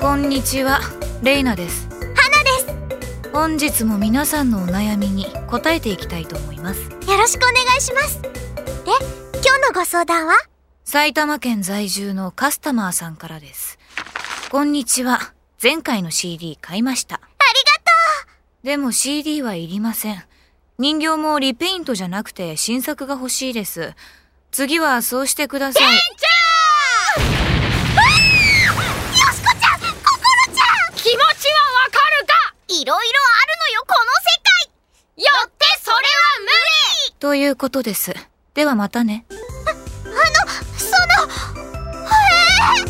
こんにちは。レイナです。花です。本日も皆さんのお悩みに答えていきたいと思います。よろしくお願いします。で今日のご相談は？埼玉県在住のカスタマーさんからです。こんにちは。前回の CD 買いました。ありがでも CD はいりません。人形もリペイントじゃなくて新作が欲しいです。次はそうしてください。とということです。ではまたね。ああのそのええ。